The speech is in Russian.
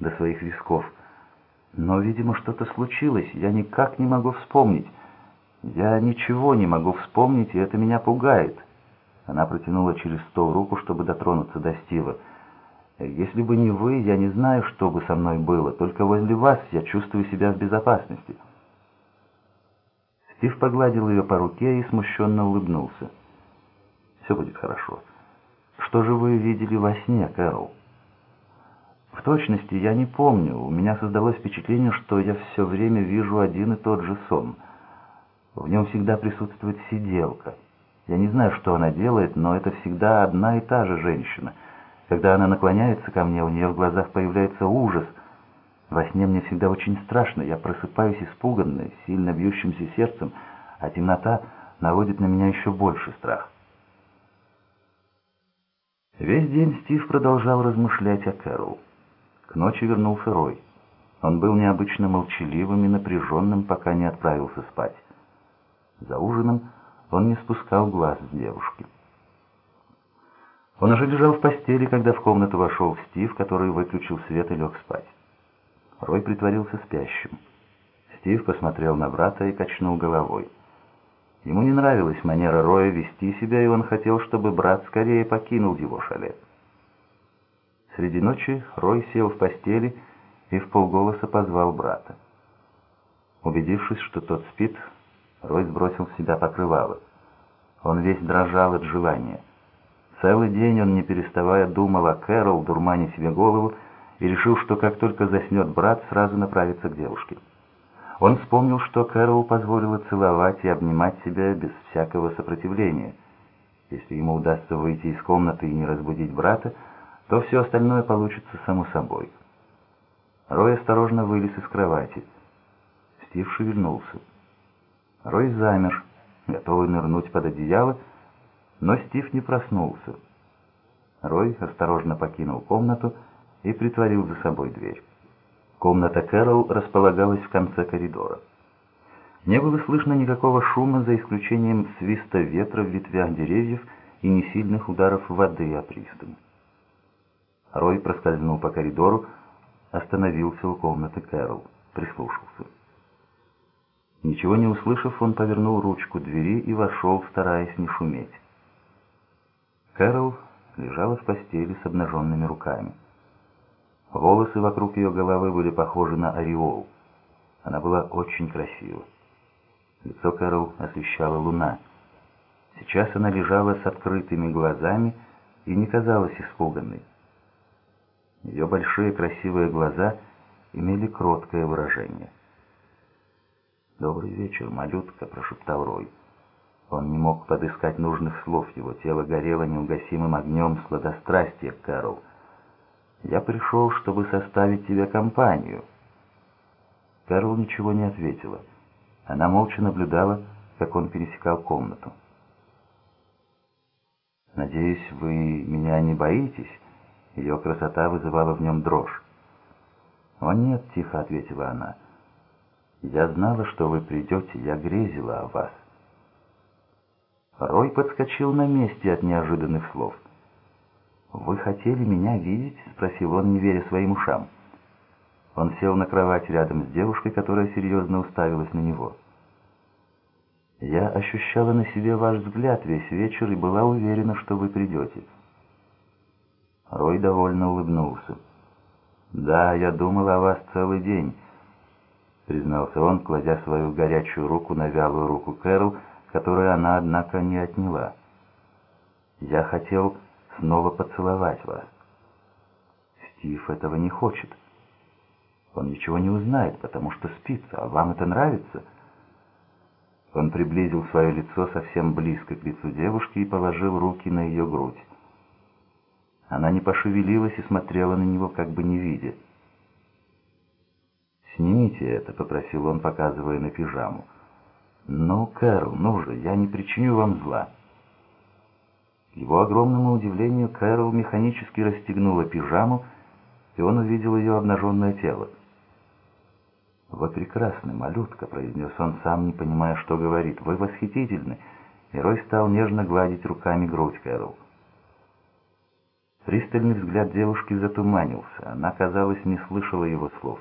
до своих висков. «Но, видимо, что-то случилось, я никак не могу вспомнить. Я ничего не могу вспомнить, и это меня пугает». Она протянула через стол руку, чтобы дотронуться до Стива. «Если бы не вы, я не знаю, что бы со мной было. Только возле вас я чувствую себя в безопасности». Стив погладил ее по руке и смущенно улыбнулся. «Все будет хорошо. Что же вы видели во сне, Кэрол?» «В точности я не помню. У меня создалось впечатление, что я все время вижу один и тот же сон. В нем всегда присутствует сиделка». Я не знаю, что она делает, но это всегда одна и та же женщина. Когда она наклоняется ко мне, у нее в глазах появляется ужас. Во сне мне всегда очень страшно. Я просыпаюсь испуганной, сильно бьющимся сердцем, а темнота наводит на меня еще больше страх. Весь день Стив продолжал размышлять о Кэрол. К ночи вернулся Рой. Он был необычно молчаливым и напряженным, пока не отправился спать. За ужином он не спускал глаз с девушки. Он уже лежал в постели, когда в комнату вошел Стив, который выключил свет и лег спать. Рой притворился спящим. Стив посмотрел на брата и качнул головой. Ему не нравилась манера Роя вести себя, и он хотел, чтобы брат скорее покинул его шале. Среди ночи Рой сел в постели и в полголоса позвал брата. Убедившись, что тот спит, Рой сбросил с себя покрывало. Он весь дрожал от желания. Целый день он, не переставая, думал о Кэрол, дурмане себе голову, и решил, что как только заснет брат, сразу направится к девушке. Он вспомнил, что Кэрол позволила целовать и обнимать себя без всякого сопротивления. Если ему удастся выйти из комнаты и не разбудить брата, то все остальное получится само собой. Рой осторожно вылез из кровати. Стив шевельнулся. Рой замер, готовый нырнуть под одеяло, но Стив не проснулся. Рой осторожно покинул комнату и притворил за собой дверь. Комната Кэрол располагалась в конце коридора. Не было слышно никакого шума, за исключением свиста ветра в ветвях деревьев и несильных ударов воды о пристань. Рой проскользнул по коридору, остановился у комнаты Кэрол, прислушался. Ничего не услышав, он повернул ручку двери и вошел, стараясь не шуметь. Кэрол лежала в постели с обнаженными руками. Волосы вокруг ее головы были похожи на ореол. Она была очень красива. Лицо Кэрол освещала луна. Сейчас она лежала с открытыми глазами и не казалась испуганной. Ее большие красивые глаза имели кроткое выражение. «Добрый вечер, малютка», — прошептал Рой. Он не мог подыскать нужных слов, его тело горело неугасимым огнем сладострастия, Кэрол. «Я пришел, чтобы составить тебе компанию». Кэрол ничего не ответила. Она молча наблюдала, как он пересекал комнату. «Надеюсь, вы меня не боитесь?» Ее красота вызывала в нем дрожь. «О нет», — тихо ответила она, — я знала, что вы придете, я грезила о вас. Рой подскочил на месте от неожиданных слов. «Вы хотели меня видеть?» — спросил он, не веря своим ушам. Он сел на кровать рядом с девушкой, которая серьезно уставилась на него. «Я ощущала на себе ваш взгляд весь вечер и была уверена, что вы придете». Рой довольно улыбнулся. «Да, я думала о вас целый день». — признался он, кладя свою горячую руку на вялую руку Кэрол, которую она, однако, не отняла. «Я хотел снова поцеловать вас». «Стив этого не хочет. Он ничего не узнает, потому что спит, а вам это нравится?» Он приблизил свое лицо совсем близко к лицу девушки и положил руки на ее грудь. Она не пошевелилась и смотрела на него, как бы не видя. «Снимите это», — попросил он, показывая на пижаму. «Ну, Кэрол, ну же, я не причиню вам зла». Его огромному удивлению Кэрол механически расстегнула пижаму, и он увидел ее обнаженное тело. «Вы прекрасны, малютка», — произнес он, сам не понимая, что говорит. «Вы восхитительны». И Рой стал нежно гладить руками грудь Кэрол. Пристальный взгляд девушки затуманился. Она, казалось, не слышала его слов.